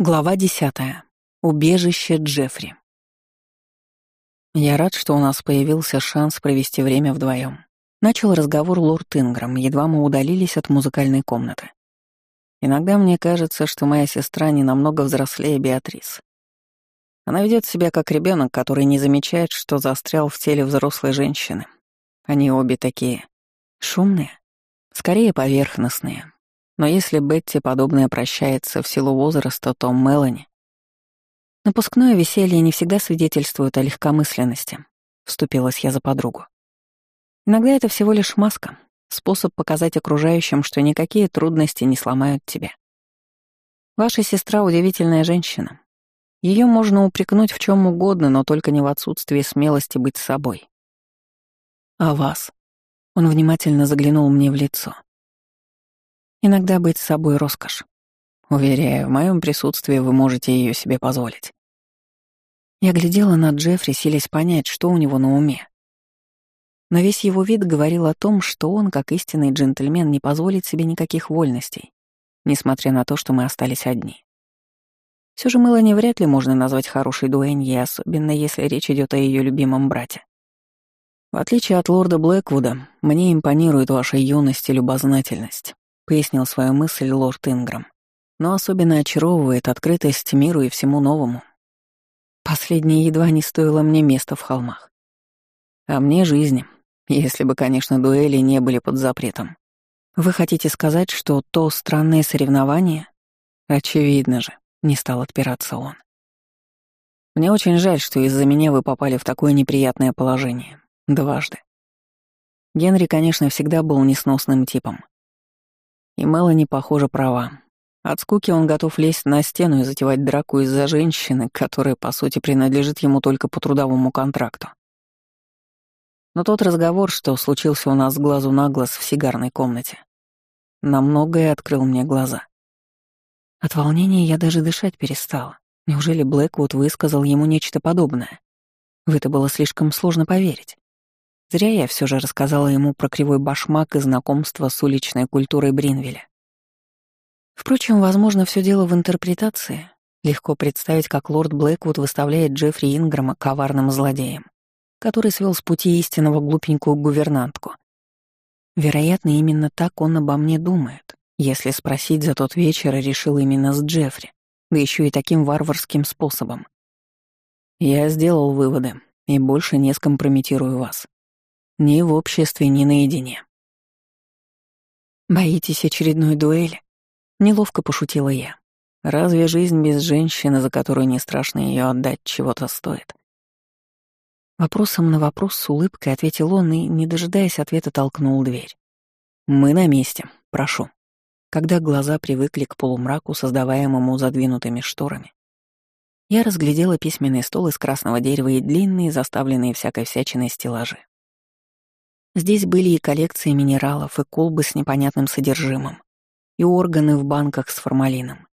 Глава десятая. Убежище Джеффри. Я рад, что у нас появился шанс провести время вдвоем. Начал разговор лорд Инграм, едва мы удалились от музыкальной комнаты. Иногда мне кажется, что моя сестра не намного взрослее Беатрис. Она ведет себя как ребенок, который не замечает, что застрял в теле взрослой женщины. Они обе такие шумные, скорее поверхностные, но если Бетти подобное прощается в силу возраста, то Мелани... Напускное веселье не всегда свидетельствует о легкомысленности, вступилась я за подругу. Иногда это всего лишь маска, способ показать окружающим, что никакие трудности не сломают тебя. Ваша сестра — удивительная женщина. Ее можно упрекнуть в чем угодно, но только не в отсутствии смелости быть собой. А вас? Он внимательно заглянул мне в лицо. Иногда быть с собой — роскошь. Уверяю, в моем присутствии вы можете ее себе позволить. Я глядела на Джеффри, силясь понять, что у него на уме. Но весь его вид говорил о том, что он, как истинный джентльмен, не позволит себе никаких вольностей, несмотря на то, что мы остались одни. Все же Мелани вряд ли можно назвать хорошей дуэньей, особенно если речь идет о ее любимом брате. В отличие от лорда Блэквуда, мне импонирует ваша юность и любознательность. — пояснил свою мысль лорд Инграм. «Но особенно очаровывает открытость миру и всему новому. Последнее едва не стоило мне места в холмах. А мне жизни, если бы, конечно, дуэли не были под запретом. Вы хотите сказать, что то странное соревнование? Очевидно же, не стал отпираться он. Мне очень жаль, что из-за меня вы попали в такое неприятное положение. Дважды. Генри, конечно, всегда был несносным типом. И Мелани, похоже, права. От скуки он готов лезть на стену и затевать драку из-за женщины, которая, по сути, принадлежит ему только по трудовому контракту. Но тот разговор, что случился у нас глазу на глаз в сигарной комнате, на многое открыл мне глаза. От волнения я даже дышать перестала. Неужели Блэквуд высказал ему нечто подобное? В это было слишком сложно поверить. Зря я все же рассказала ему про кривой башмак и знакомство с уличной культурой Бринвеля. Впрочем, возможно, все дело в интерпретации. Легко представить, как лорд Блэквуд выставляет Джеффри Инграма коварным злодеем, который свел с пути истинного глупенькую гувернантку. Вероятно, именно так он обо мне думает, если спросить за тот вечер, решил именно с Джеффри, да еще и таким варварским способом. Я сделал выводы и больше не скомпрометирую вас. Ни в обществе, ни наедине. «Боитесь очередной дуэли?» Неловко пошутила я. «Разве жизнь без женщины, за которую не страшно ее отдать, чего-то стоит?» Вопросом на вопрос с улыбкой ответил он и, не дожидаясь ответа, толкнул дверь. «Мы на месте, прошу». Когда глаза привыкли к полумраку, создаваемому задвинутыми шторами, я разглядела письменный стол из красного дерева и длинные, заставленные всякой всячиной стеллажи. Здесь были и коллекции минералов, и колбы с непонятным содержимым, и органы в банках с формалином.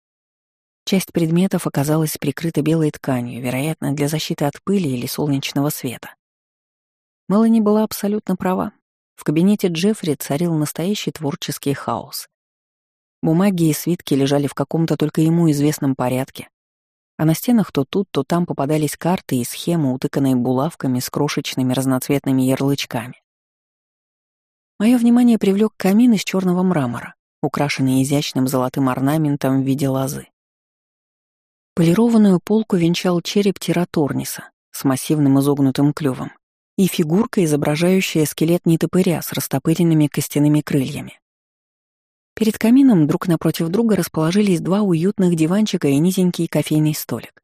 Часть предметов оказалась прикрыта белой тканью, вероятно, для защиты от пыли или солнечного света. Мелани была абсолютно права. В кабинете Джеффри царил настоящий творческий хаос. Бумаги и свитки лежали в каком-то только ему известном порядке, а на стенах то тут, то там попадались карты и схемы, утыканные булавками с крошечными разноцветными ярлычками. Мое внимание привлек камин из черного мрамора, украшенный изящным золотым орнаментом в виде лозы. Полированную полку венчал череп тираторниса с массивным изогнутым клювом и фигурка, изображающая скелет нетопыря с растопыренными костяными крыльями. Перед камином друг напротив друга расположились два уютных диванчика и низенький кофейный столик.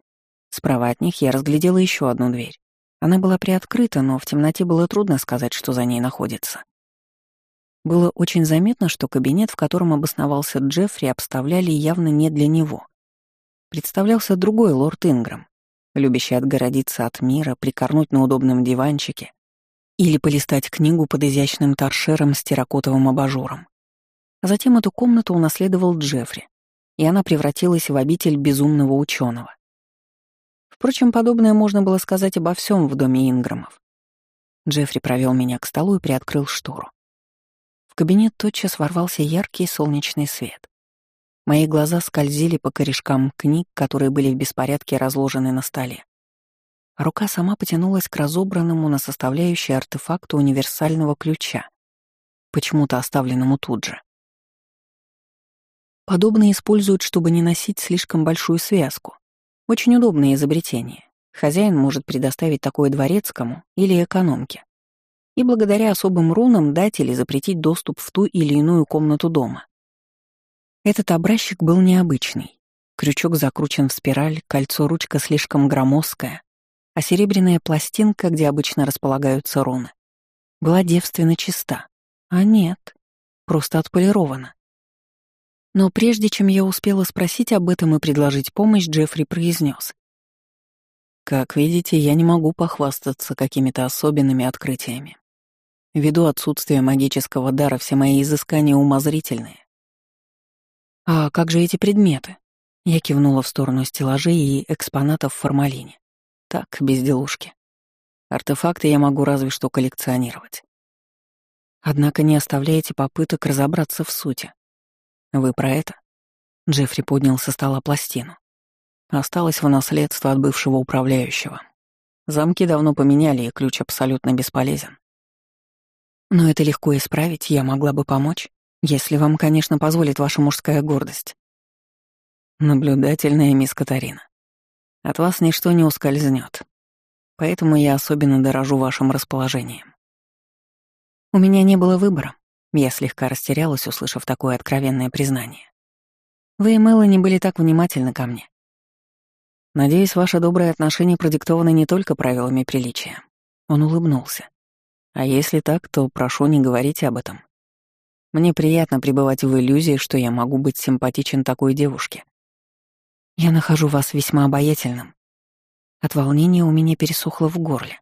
Справа от них я разглядела еще одну дверь. Она была приоткрыта, но в темноте было трудно сказать, что за ней находится. Было очень заметно, что кабинет, в котором обосновался Джеффри, обставляли явно не для него. Представлялся другой лорд Инграм, любящий отгородиться от мира, прикорнуть на удобном диванчике или полистать книгу под изящным торшером с терракотовым абажуром. Затем эту комнату унаследовал Джеффри, и она превратилась в обитель безумного ученого. Впрочем, подобное можно было сказать обо всем в доме Инграмов. Джеффри провел меня к столу и приоткрыл штору. В кабинет тотчас ворвался яркий солнечный свет. Мои глаза скользили по корешкам книг, которые были в беспорядке разложены на столе. Рука сама потянулась к разобранному на составляющие артефакту универсального ключа, почему-то оставленному тут же. Подобные используют, чтобы не носить слишком большую связку. Очень удобное изобретение. Хозяин может предоставить такое дворецкому или экономке. И благодаря особым рунам дать или запретить доступ в ту или иную комнату дома. Этот образчик был необычный. Крючок закручен в спираль, кольцо-ручка слишком громоздкое, а серебряная пластинка, где обычно располагаются руны, была девственно чиста. А нет, просто отполирована. Но прежде чем я успела спросить об этом и предложить помощь, Джеффри произнес: «Как видите, я не могу похвастаться какими-то особенными открытиями. Ввиду отсутствия магического дара все мои изыскания умозрительные. «А как же эти предметы?» Я кивнула в сторону стеллажей и экспонатов в формалине. Так, безделушки. Артефакты я могу разве что коллекционировать. Однако не оставляете попыток разобраться в сути. Вы про это? Джеффри поднял со стола пластину. Осталось в наследство от бывшего управляющего. Замки давно поменяли, и ключ абсолютно бесполезен. Но это легко исправить, я могла бы помочь. Если вам, конечно, позволит ваша мужская гордость. Наблюдательная мисс Катарина. От вас ничто не ускользнет. Поэтому я особенно дорожу вашим расположением. У меня не было выбора. Я слегка растерялась, услышав такое откровенное признание. Вы и Мелани были так внимательны ко мне. Надеюсь, ваше доброе отношение продиктовано не только правилами приличия. Он улыбнулся. А если так, то прошу, не говорите об этом. Мне приятно пребывать в иллюзии, что я могу быть симпатичен такой девушке. Я нахожу вас весьма обаятельным. От волнения у меня пересохло в горле.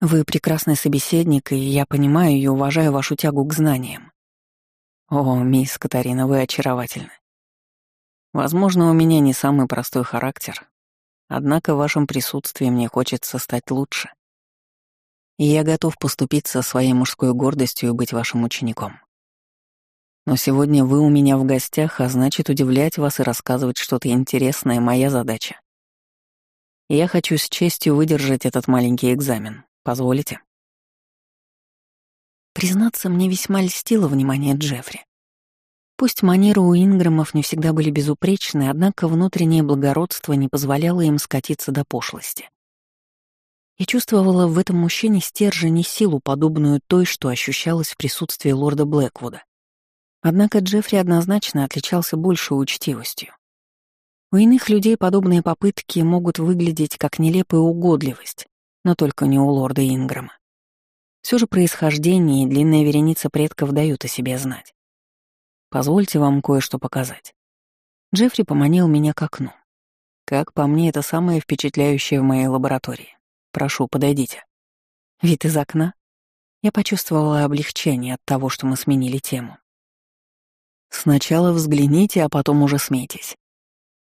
Вы прекрасный собеседник, и я понимаю и уважаю вашу тягу к знаниям. О, мисс Катарина, вы очаровательны. Возможно, у меня не самый простой характер, однако в вашем присутствии мне хочется стать лучше и я готов поступиться своей мужской гордостью и быть вашим учеником. Но сегодня вы у меня в гостях, а значит, удивлять вас и рассказывать что-то интересное — моя задача. Я хочу с честью выдержать этот маленький экзамен. Позволите? Признаться, мне весьма льстило внимание Джеффри. Пусть манеры у Инграмов не всегда были безупречны, однако внутреннее благородство не позволяло им скатиться до пошлости. Я чувствовала в этом мужчине стержень и силу, подобную той, что ощущалась в присутствии лорда Блэквуда. Однако Джеффри однозначно отличался большей учтивостью. У иных людей подобные попытки могут выглядеть как нелепая угодливость, но только не у лорда Инграма. Все же происхождение и длинная вереница предков дают о себе знать. Позвольте вам кое-что показать. Джеффри поманил меня к окну. Как по мне, это самое впечатляющее в моей лаборатории. Прошу, подойдите. Вид из окна. Я почувствовала облегчение от того, что мы сменили тему. Сначала взгляните, а потом уже смейтесь.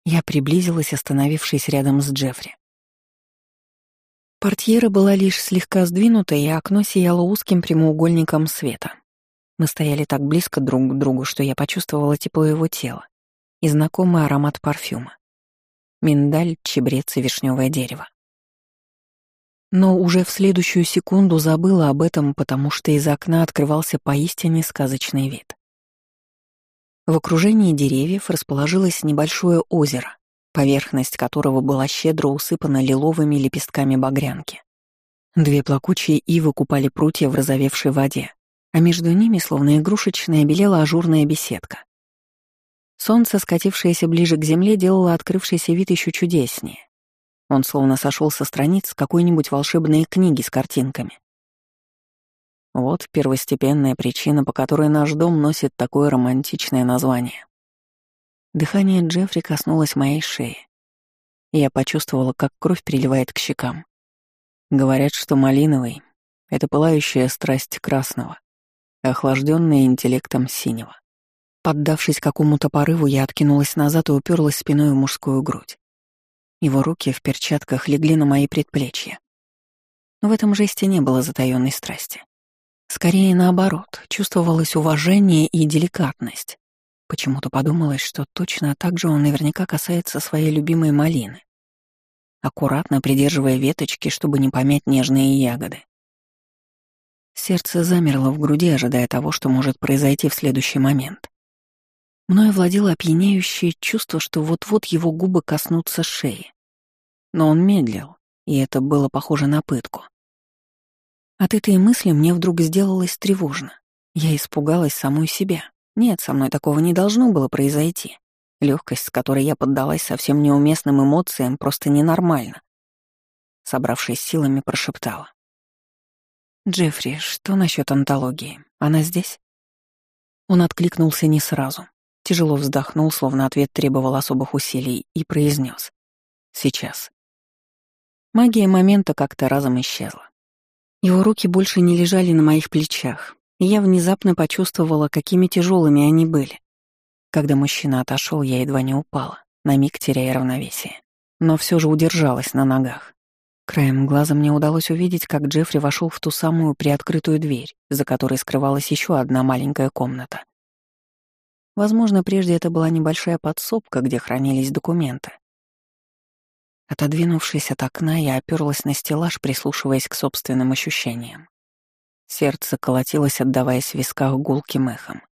Я приблизилась, остановившись рядом с Джеффри. Портьера была лишь слегка сдвинута, и окно сияло узким прямоугольником света. Мы стояли так близко друг к другу, что я почувствовала тепло его тела и знакомый аромат парфюма. Миндаль, чебрец и вишневое дерево. Но уже в следующую секунду забыла об этом, потому что из окна открывался поистине сказочный вид. В окружении деревьев расположилось небольшое озеро, поверхность которого была щедро усыпана лиловыми лепестками багрянки. Две плакучие ивы купали прутья в розовевшей воде, а между ними, словно игрушечная, белела ажурная беседка. Солнце, скатившееся ближе к земле, делало открывшийся вид еще чудеснее. Он словно сошел со страниц какой-нибудь волшебной книги с картинками. Вот первостепенная причина, по которой наш дом носит такое романтичное название. Дыхание Джеффри коснулось моей шеи. Я почувствовала, как кровь приливает к щекам. Говорят, что малиновый — это пылающая страсть красного, охлажденная интеллектом синего. Поддавшись какому-то порыву, я откинулась назад и уперлась спиной в мужскую грудь. Его руки в перчатках легли на мои предплечья. Но в этом жесте не было затаённой страсти. Скорее наоборот, чувствовалось уважение и деликатность. Почему-то подумалось, что точно так же он наверняка касается своей любимой малины, аккуратно придерживая веточки, чтобы не помять нежные ягоды. Сердце замерло в груди, ожидая того, что может произойти в следующий момент. Мною владело опьяняющее чувство, что вот-вот его губы коснутся шеи. Но он медлил, и это было похоже на пытку. От этой мысли мне вдруг сделалось тревожно. Я испугалась самой себя. Нет, со мной такого не должно было произойти. Легкость, с которой я поддалась совсем неуместным эмоциям, просто ненормальна. Собравшись силами, прошептала. «Джеффри, что насчет антологии? Она здесь?» Он откликнулся не сразу. Тяжело вздохнул, словно ответ требовал особых усилий, и произнес: «Сейчас». Магия момента как-то разом исчезла. Его руки больше не лежали на моих плечах, и я внезапно почувствовала, какими тяжелыми они были. Когда мужчина отошел, я едва не упала, на миг теряя равновесие. Но все же удержалась на ногах. Краем глаза мне удалось увидеть, как Джеффри вошел в ту самую приоткрытую дверь, за которой скрывалась еще одна маленькая комната. Возможно, прежде это была небольшая подсобка, где хранились документы. Отодвинувшись от окна, я оперлась на стеллаж, прислушиваясь к собственным ощущениям. Сердце колотилось, отдаваясь в висках гулким эхом.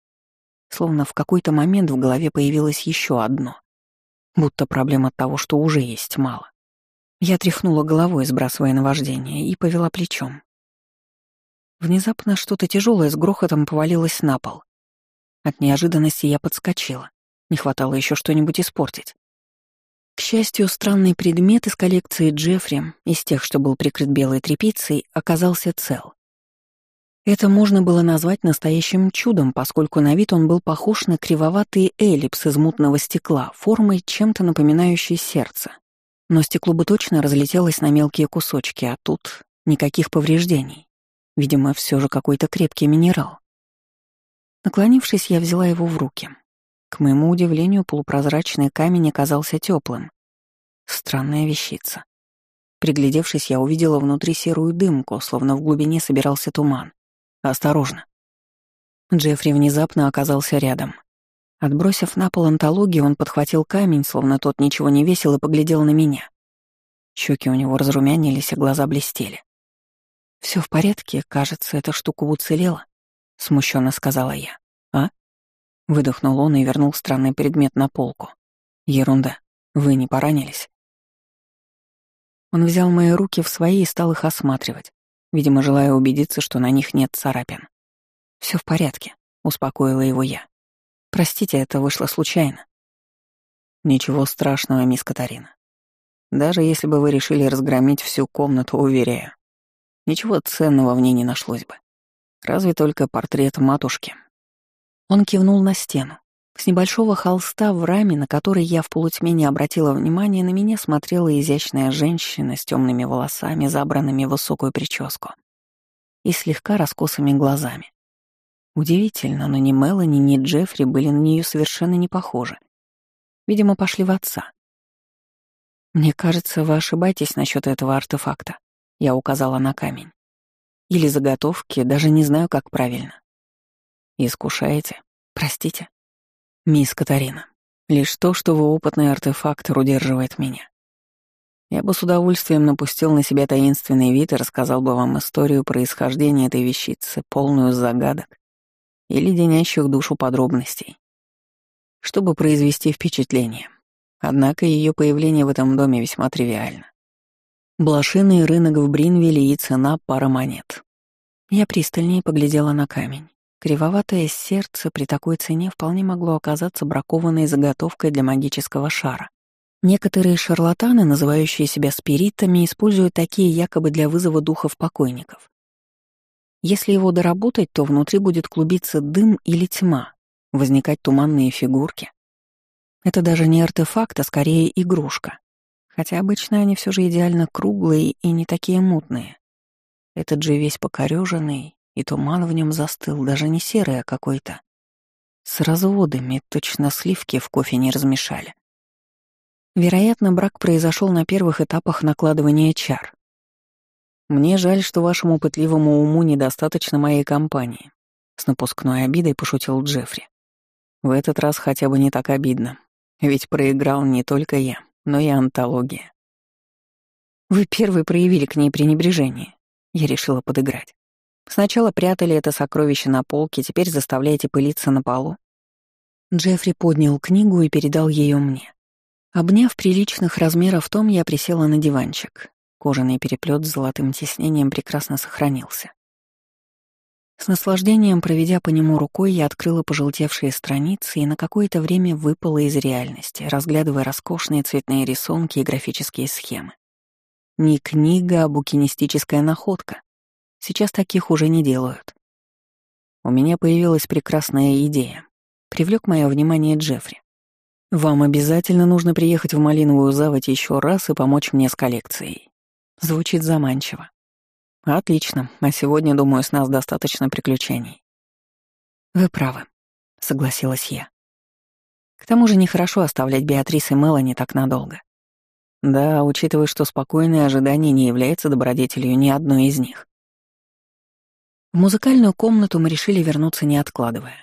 Словно в какой-то момент в голове появилось еще одно. Будто проблема того, что уже есть мало. Я тряхнула головой, сбрасывая наваждение, и повела плечом. Внезапно что-то тяжелое с грохотом повалилось на пол. От неожиданности я подскочила. Не хватало еще что-нибудь испортить. К счастью, странный предмет из коллекции Джеффри, из тех, что был прикрыт белой тряпицей, оказался цел. Это можно было назвать настоящим чудом, поскольку на вид он был похож на кривоватый эллипс из мутного стекла, формой чем-то напоминающей сердце. Но стекло бы точно разлетелось на мелкие кусочки, а тут никаких повреждений. Видимо, все же какой-то крепкий минерал. Наклонившись, я взяла его в руки. К моему удивлению, полупрозрачный камень оказался теплым. Странная вещица. Приглядевшись, я увидела внутри серую дымку, словно в глубине собирался туман. «Осторожно!» Джеффри внезапно оказался рядом. Отбросив на пол антологию, он подхватил камень, словно тот ничего не весил, и поглядел на меня. Щеки у него разрумянились, а глаза блестели. Все в порядке, кажется, эта штука уцелела», — смущенно сказала я. «А?» Выдохнул он и вернул странный предмет на полку. «Ерунда. Вы не поранились?» Он взял мои руки в свои и стал их осматривать, видимо, желая убедиться, что на них нет царапин. Все в порядке», — успокоила его я. Простите, это вышло случайно. Ничего страшного, мисс Катарина. Даже если бы вы решили разгромить всю комнату, уверяю, ничего ценного в ней не нашлось бы. Разве только портрет матушки. Он кивнул на стену. С небольшого холста в раме, на который я в полутьме не обратила внимания, на меня смотрела изящная женщина с темными волосами, забранными в высокую прическу и слегка раскосыми глазами. Удивительно, но ни Мелани, ни Джеффри были на нее совершенно не похожи. Видимо, пошли в отца. «Мне кажется, вы ошибаетесь насчет этого артефакта», — я указала на камень. «Или заготовки, даже не знаю, как правильно». «Искушаете? Простите?» «Мисс Катарина, лишь то, что вы опытный артефактор, удерживает меня. Я бы с удовольствием напустил на себя таинственный вид и рассказал бы вам историю происхождения этой вещицы, полную загадок и леденящих душу подробностей, чтобы произвести впечатление. Однако ее появление в этом доме весьма тривиально. Блошиный рынок в Бринвилле и цена пара монет. Я пристальнее поглядела на камень. Кривоватое сердце при такой цене вполне могло оказаться бракованной заготовкой для магического шара. Некоторые шарлатаны, называющие себя спиритами, используют такие якобы для вызова духов покойников. Если его доработать, то внутри будет клубиться дым или тьма, возникать туманные фигурки. Это даже не артефакт, а скорее игрушка. Хотя обычно они все же идеально круглые и не такие мутные. Этот же весь покореженный, и туман в нем застыл, даже не серый, а какой-то. С разводами, точно сливки в кофе не размешали. Вероятно, брак произошел на первых этапах накладывания чар. Мне жаль, что вашему пытливому уму недостаточно моей компании. С напускной обидой пошутил Джеффри. В этот раз хотя бы не так обидно. Ведь проиграл не только я, но и антология. Вы первый проявили к ней пренебрежение. Я решила подыграть. Сначала прятали это сокровище на полке, теперь заставляете пылиться на полу. Джеффри поднял книгу и передал ее мне. Обняв приличных размеров том, я присела на диванчик. Кожаный переплет с золотым тиснением прекрасно сохранился. С наслаждением проведя по нему рукой, я открыла пожелтевшие страницы и на какое-то время выпала из реальности, разглядывая роскошные цветные рисунки и графические схемы. Не книга, а букинистическая находка. Сейчас таких уже не делают. У меня появилась прекрасная идея. Привлек мое внимание Джеффри. «Вам обязательно нужно приехать в Малиновую заводь еще раз и помочь мне с коллекцией». Звучит заманчиво. Отлично, а сегодня, думаю, с нас достаточно приключений. Вы правы, согласилась я. К тому же нехорошо оставлять Беатрис и Мелани так надолго. Да, учитывая, что спокойное ожидание не является добродетелью ни одной из них. В музыкальную комнату мы решили вернуться, не откладывая.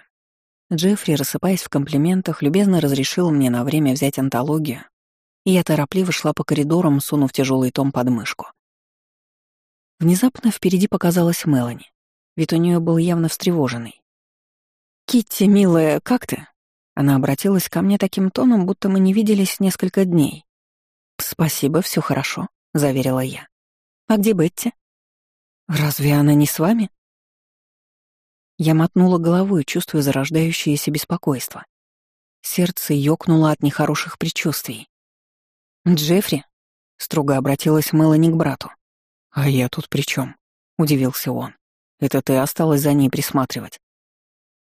Джеффри, рассыпаясь в комплиментах, любезно разрешил мне на время взять антологию, и я торопливо шла по коридорам, сунув тяжелый том под мышку. Внезапно впереди показалась Мелани. Вид у нее был явно встревоженный. «Китти, милая, как ты?» Она обратилась ко мне таким тоном, будто мы не виделись несколько дней. «Спасибо, все хорошо», — заверила я. «А где Бетти?» «Разве она не с вами?» Я мотнула головой, чувствуя зарождающееся беспокойство. Сердце ёкнуло от нехороших предчувствий. «Джеффри?» — строго обратилась Мелани к брату. «А я тут при чем? удивился он. «Это ты осталась за ней присматривать?»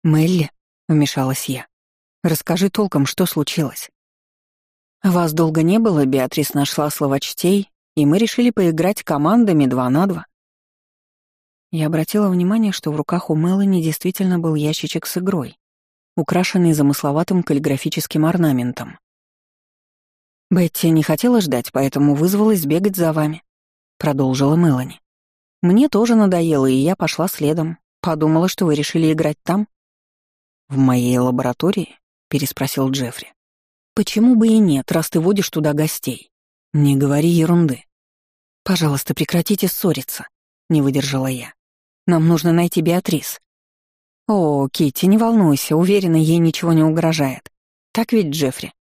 «Мелли», — вмешалась я, — «расскажи толком, что случилось». «Вас долго не было, Беатрис нашла словочтей, и мы решили поиграть командами два на два». Я обратила внимание, что в руках у Мелани действительно был ящичек с игрой, украшенный замысловатым каллиграфическим орнаментом. Бетти не хотела ждать, поэтому вызвалась бегать за вами продолжила Мелани. Мне тоже надоело, и я пошла следом. Подумала, что вы решили играть там. В моей лаборатории? переспросил Джеффри. Почему бы и нет, раз ты водишь туда гостей? Не говори ерунды. Пожалуйста, прекратите ссориться, не выдержала я. Нам нужно найти Беатрис. О, Китти, не волнуйся, уверена, ей ничего не угрожает. Так ведь, Джеффри?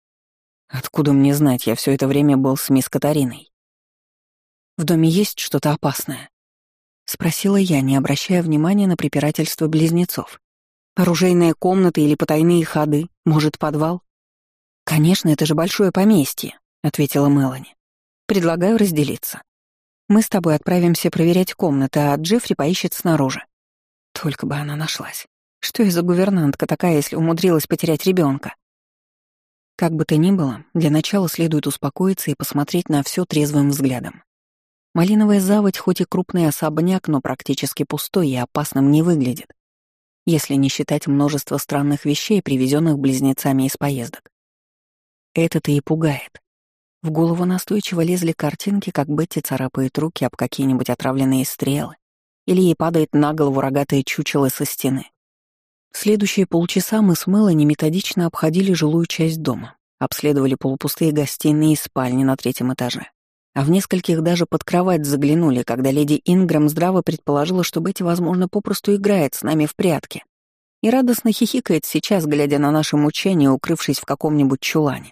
Откуда мне знать, я все это время был с мисс Катариной. В доме есть что-то опасное?» — спросила я, не обращая внимания на препирательство близнецов. «Оружейная комната или потайные ходы? Может, подвал?» «Конечно, это же большое поместье», — ответила Мелани. «Предлагаю разделиться. Мы с тобой отправимся проверять комнаты, а Джеффри поищет снаружи». Только бы она нашлась. Что я за гувернантка такая, если умудрилась потерять ребенка? Как бы то ни было, для начала следует успокоиться и посмотреть на все трезвым взглядом. Малиновая заводь хоть и крупный особняк, но практически пустой и опасным не выглядит, если не считать множество странных вещей, привезенных близнецами из поездок. Это-то и пугает. В голову настойчиво лезли картинки, как Бетти царапает руки об какие-нибудь отравленные стрелы, или ей падает на голову рогатое чучело со стены. Следующие полчаса мы с Мелани методично обходили жилую часть дома, обследовали полупустые гостиные и спальни на третьем этаже а в нескольких даже под кровать заглянули, когда леди Ингрэм здраво предположила, что Бетти, возможно, попросту играет с нами в прятки и радостно хихикает сейчас, глядя на наши мучения, укрывшись в каком-нибудь чулане.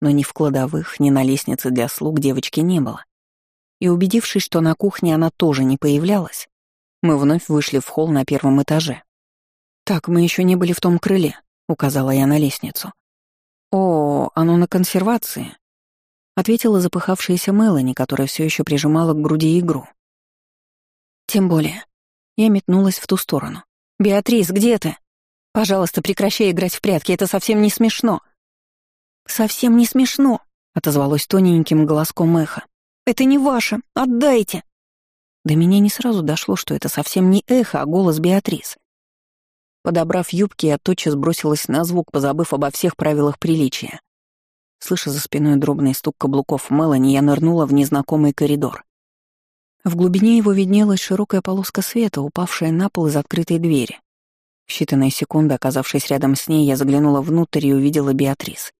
Но ни в кладовых, ни на лестнице для слуг девочки не было. И убедившись, что на кухне она тоже не появлялась, мы вновь вышли в холл на первом этаже. «Так, мы еще не были в том крыле», — указала я на лестницу. «О, оно на консервации», ответила запыхавшаяся Мелани, которая все еще прижимала к груди игру. Тем более. Я метнулась в ту сторону. «Беатрис, где ты? Пожалуйста, прекращай играть в прятки, это совсем не смешно». «Совсем не смешно», — отозвалось тоненьким голоском эхо. «Это не ваше, отдайте». До меня не сразу дошло, что это совсем не эхо, а голос Беатрис. Подобрав юбки, я тотчас бросилась на звук, позабыв обо всех правилах приличия. Слыша за спиной дробный стук каблуков Мелани, я нырнула в незнакомый коридор. В глубине его виднелась широкая полоска света, упавшая на пол из открытой двери. В считанные секунды, оказавшись рядом с ней, я заглянула внутрь и увидела Беатрис.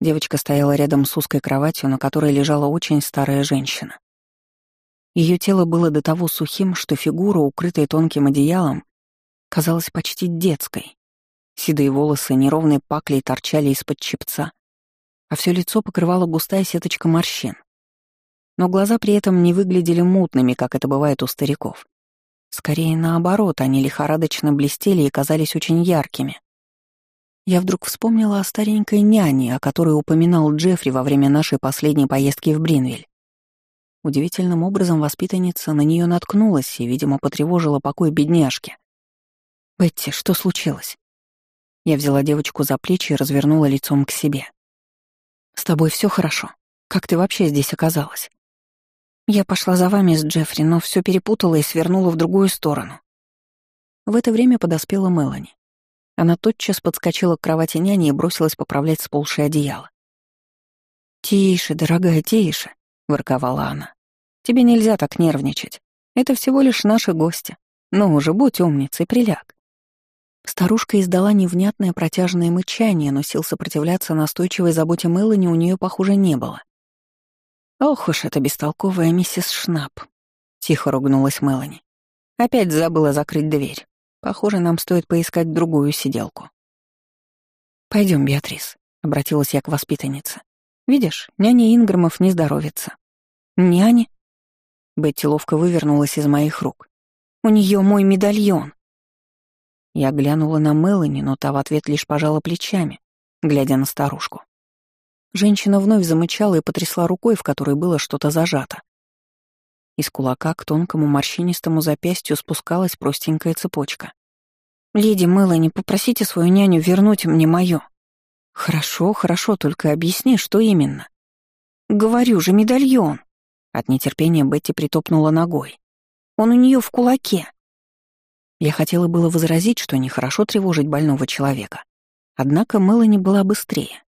Девочка стояла рядом с узкой кроватью, на которой лежала очень старая женщина. Ее тело было до того сухим, что фигура, укрытая тонким одеялом, казалась почти детской. Седые волосы неровной паклей торчали из-под чепца, а все лицо покрывала густая сеточка морщин. Но глаза при этом не выглядели мутными, как это бывает у стариков. Скорее наоборот, они лихорадочно блестели и казались очень яркими. Я вдруг вспомнила о старенькой няне, о которой упоминал Джеффри во время нашей последней поездки в Бринвиль. Удивительным образом воспитанница на нее наткнулась и, видимо, потревожила покой бедняжки. «Бетти, что случилось?» Я взяла девочку за плечи и развернула лицом к себе. «С тобой все хорошо? Как ты вообще здесь оказалась?» Я пошла за вами с Джеффри, но все перепутала и свернула в другую сторону. В это время подоспела Мелани. Она тотчас подскочила к кровати няни и бросилась поправлять сползшее одеяло. «Тише, дорогая, тише», — ворковала она. «Тебе нельзя так нервничать. Это всего лишь наши гости. Ну уже, будь умницей, приляг». Старушка издала невнятное протяжное мычание, но сил сопротивляться настойчивой заботе Мелани у нее, похоже, не было. «Ох уж эта бестолковая миссис Шнап», — тихо ругнулась Мелани. «Опять забыла закрыть дверь. Похоже, нам стоит поискать другую сиделку». Пойдем, Беатрис», — обратилась я к воспитаннице. «Видишь, няня Инграмов не здоровится». «Няня?» Бетти ловко вывернулась из моих рук. «У нее мой медальон». Я глянула на Мелани, но та в ответ лишь пожала плечами, глядя на старушку. Женщина вновь замычала и потрясла рукой, в которой было что-то зажато. Из кулака к тонкому морщинистому запястью спускалась простенькая цепочка. «Леди Мелани, попросите свою няню вернуть мне моё». «Хорошо, хорошо, только объясни, что именно». «Говорю же, медальон». От нетерпения Бетти притопнула ногой. «Он у неё в кулаке». Я хотела было возразить, что нехорошо тревожить больного человека. Однако Мелани была быстрее.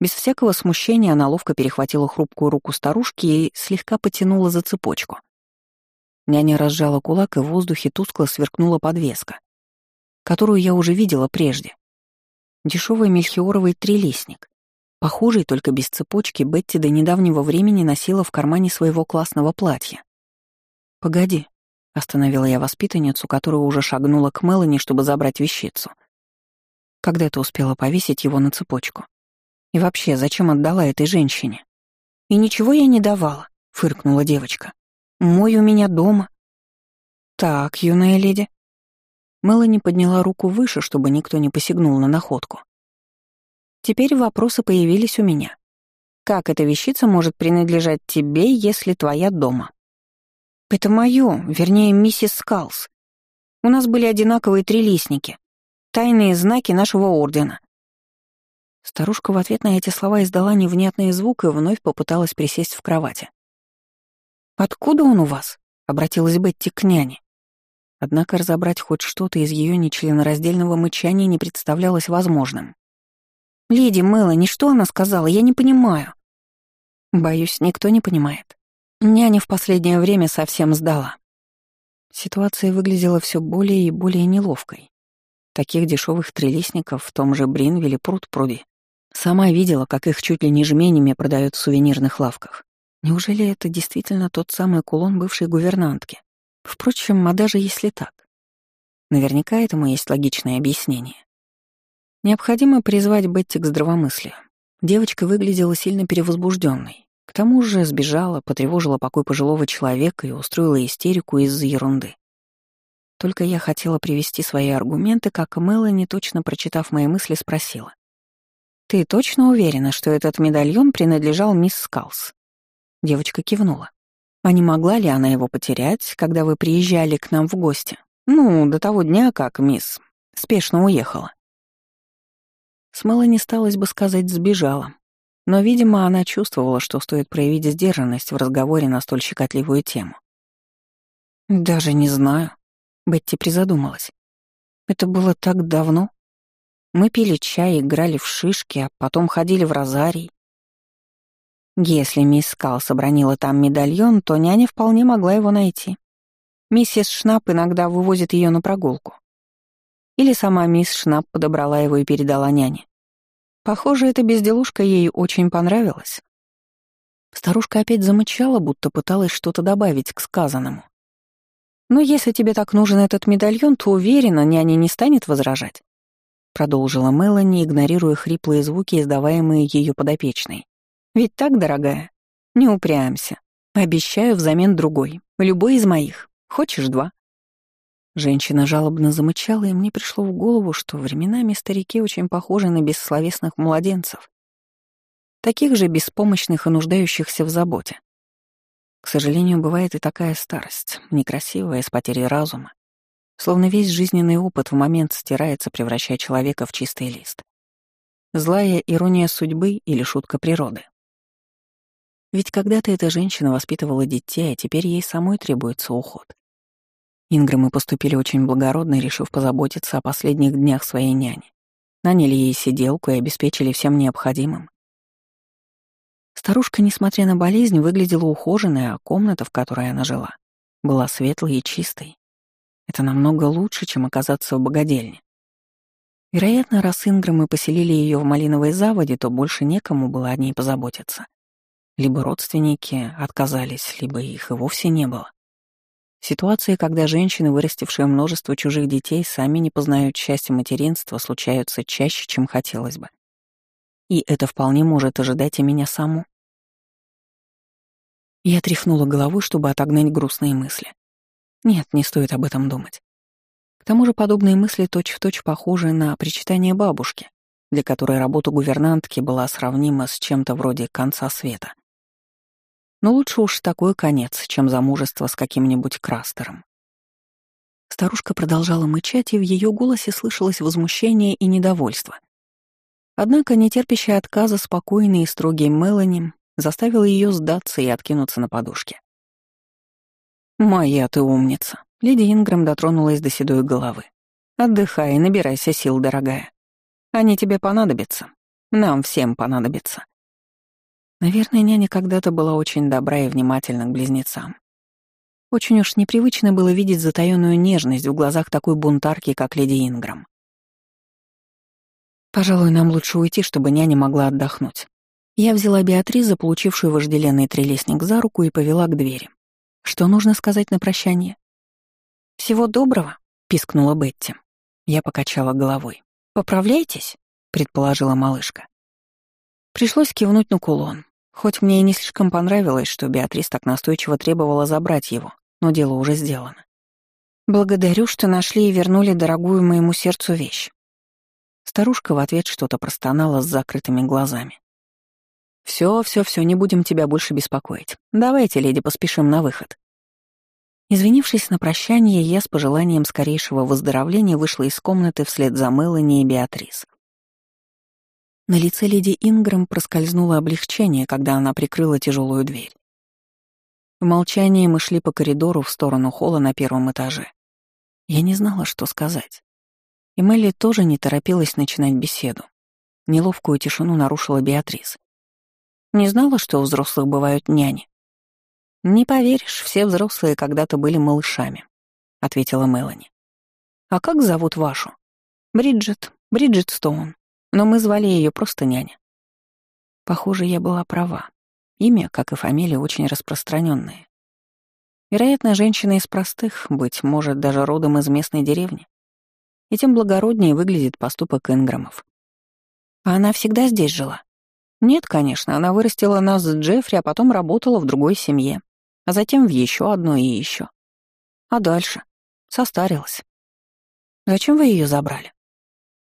Без всякого смущения она ловко перехватила хрупкую руку старушки и слегка потянула за цепочку. Няня разжала кулак, и в воздухе тускло сверкнула подвеска, которую я уже видела прежде. Дешевый мельхиоровый трилистник. Похожий, только без цепочки, Бетти до недавнего времени носила в кармане своего классного платья. «Погоди», — остановила я воспитанницу, которая уже шагнула к Мелани, чтобы забрать вещицу. «Когда ты успела повесить его на цепочку?» И вообще, зачем отдала этой женщине? И ничего я не давала, фыркнула девочка. Мой у меня дома. Так, юная леди. Мелани подняла руку выше, чтобы никто не посягнул на находку. Теперь вопросы появились у меня. Как эта вещица может принадлежать тебе, если твоя дома? Это моё, вернее, миссис Скалс. У нас были одинаковые трилистники, тайные знаки нашего ордена. Старушка в ответ на эти слова издала невнятный звук и вновь попыталась присесть в кровати. «Откуда он у вас?» — обратилась Бетти к няне. Однако разобрать хоть что-то из ее нечленораздельного мычания не представлялось возможным. «Леди Мелани, что она сказала? Я не понимаю». «Боюсь, никто не понимает. Няня в последнее время совсем сдала». Ситуация выглядела все более и более неловкой. Таких дешевых трелисников в том же Бринвилле пруд-пруди. Сама видела, как их чуть ли не жменями продают в сувенирных лавках. Неужели это действительно тот самый кулон бывшей гувернантки? Впрочем, а даже если так. Наверняка этому есть логичное объяснение. Необходимо призвать Бетти к здравомыслию. Девочка выглядела сильно перевозбужденной. К тому же сбежала, потревожила покой пожилого человека и устроила истерику из-за ерунды. Только я хотела привести свои аргументы, как Мелани, точно прочитав мои мысли, спросила. «Ты точно уверена, что этот медальон принадлежал мисс Скалс?» Девочка кивнула. А не могла ли она его потерять, когда вы приезжали к нам в гости? Ну, до того дня, как мисс спешно уехала. С Мелани сталось бы сказать «сбежала». Но, видимо, она чувствовала, что стоит проявить сдержанность в разговоре на столь щекотливую тему. «Даже не знаю», — Бетти призадумалась. «Это было так давно?» Мы пили чай, играли в шишки, а потом ходили в розарий. Если мисс Калс обронила там медальон, то няня вполне могла его найти. Миссис Шнап иногда вывозит ее на прогулку. Или сама мисс Шнап подобрала его и передала няне. Похоже, эта безделушка ей очень понравилась. Старушка опять замычала, будто пыталась что-то добавить к сказанному. «Но если тебе так нужен этот медальон, то уверена, няня не станет возражать», — продолжила Мелани, игнорируя хриплые звуки, издаваемые ее подопечной. «Ведь так, дорогая? Не упрямься. Обещаю взамен другой, любой из моих. Хочешь два?» Женщина жалобно замычала, и мне пришло в голову, что временами старики очень похожи на бессловесных младенцев, таких же беспомощных и нуждающихся в заботе. К сожалению, бывает и такая старость, некрасивая, с потерей разума. Словно весь жизненный опыт в момент стирается, превращая человека в чистый лист. Злая ирония судьбы или шутка природы. Ведь когда-то эта женщина воспитывала детей, а теперь ей самой требуется уход. Инграмы поступили очень благородно, решив позаботиться о последних днях своей няни. Наняли ей сиделку и обеспечили всем необходимым. Старушка, несмотря на болезнь, выглядела ухоженной, а комната, в которой она жила, была светлой и чистой. Это намного лучше, чем оказаться в богадельне. Вероятно, раз Инграмы поселили ее в малиновой заводе, то больше некому было о ней позаботиться. Либо родственники отказались, либо их и вовсе не было. Ситуации, когда женщины, вырастившие множество чужих детей, сами не познают счастья материнства, случаются чаще, чем хотелось бы. И это вполне может ожидать и меня саму. Я тряхнула головой, чтобы отогнать грустные мысли. Нет, не стоит об этом думать. К тому же подобные мысли точь-в-точь точь похожи на причитание бабушки, для которой работа гувернантки была сравнима с чем-то вроде конца света. Но лучше уж такой конец, чем замужество с каким-нибудь крастером. Старушка продолжала мычать, и в ее голосе слышалось возмущение и недовольство. Однако нетерпящая отказа спокойный и строгий Мелани заставил ее сдаться и откинуться на подушке. «Моя ты умница», — леди Ингрэм дотронулась до седой головы. «Отдыхай и набирайся сил, дорогая. Они тебе понадобятся. Нам всем понадобятся». Наверное, няня когда-то была очень добра и внимательна к близнецам. Очень уж непривычно было видеть затаённую нежность в глазах такой бунтарки, как леди Инграм. Пожалуй, нам лучше уйти, чтобы няня могла отдохнуть. Я взяла Беатриза, получившую вожделенный трелесник, за руку и повела к двери. Что нужно сказать на прощание? «Всего доброго», — пискнула Бетти. Я покачала головой. «Поправляйтесь», — предположила малышка. Пришлось кивнуть на кулон. Хоть мне и не слишком понравилось, что Беатрис так настойчиво требовала забрать его, но дело уже сделано. «Благодарю, что нашли и вернули дорогую моему сердцу вещь. Старушка в ответ что-то простонала с закрытыми глазами. «Всё, всё, всё, не будем тебя больше беспокоить. Давайте, леди, поспешим на выход». Извинившись на прощание, я с пожеланием скорейшего выздоровления вышла из комнаты вслед за Мелани и Беатрис. На лице леди Ингрэм проскользнуло облегчение, когда она прикрыла тяжелую дверь. В молчании мы шли по коридору в сторону холла на первом этаже. Я не знала, что сказать. И Мелли тоже не торопилась начинать беседу. Неловкую тишину нарушила Беатрис. Не знала, что у взрослых бывают няни. «Не поверишь, все взрослые когда-то были малышами», — ответила Мелани. «А как зовут вашу?» «Бриджит, Бриджит Стоун. Но мы звали ее просто няня». Похоже, я была права. Имя, как и фамилия, очень распространенное. Вероятно, женщина из простых, быть может, даже родом из местной деревни и тем благороднее выглядит поступок Инграмов. А она всегда здесь жила? Нет, конечно, она вырастила нас с Джеффри, а потом работала в другой семье, а затем в еще одной и еще. А дальше? Состарилась. Зачем вы ее забрали?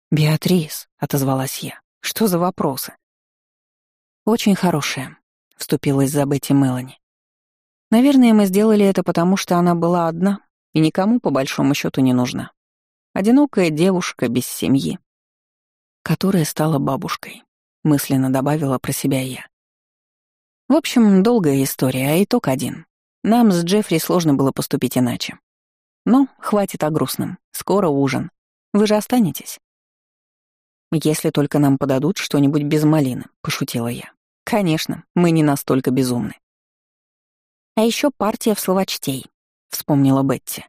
«Беатрис», — отозвалась я, — «что за вопросы?» «Очень хорошая», — вступилась за Бетти Мелани. «Наверное, мы сделали это потому, что она была одна и никому, по большому счету, не нужна. Одинокая девушка без семьи, которая стала бабушкой, мысленно добавила про себя я. В общем, долгая история, а итог один. Нам с Джеффри сложно было поступить иначе. Но хватит о грустном. Скоро ужин. Вы же останетесь? Если только нам подадут что-нибудь без малины, пошутила я. Конечно, мы не настолько безумны. А еще партия в словочтей, вспомнила Бетти.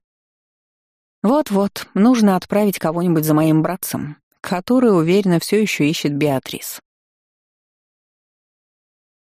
Вот-вот, нужно отправить кого-нибудь за моим братцем, который, уверенно, все еще ищет Беатрис.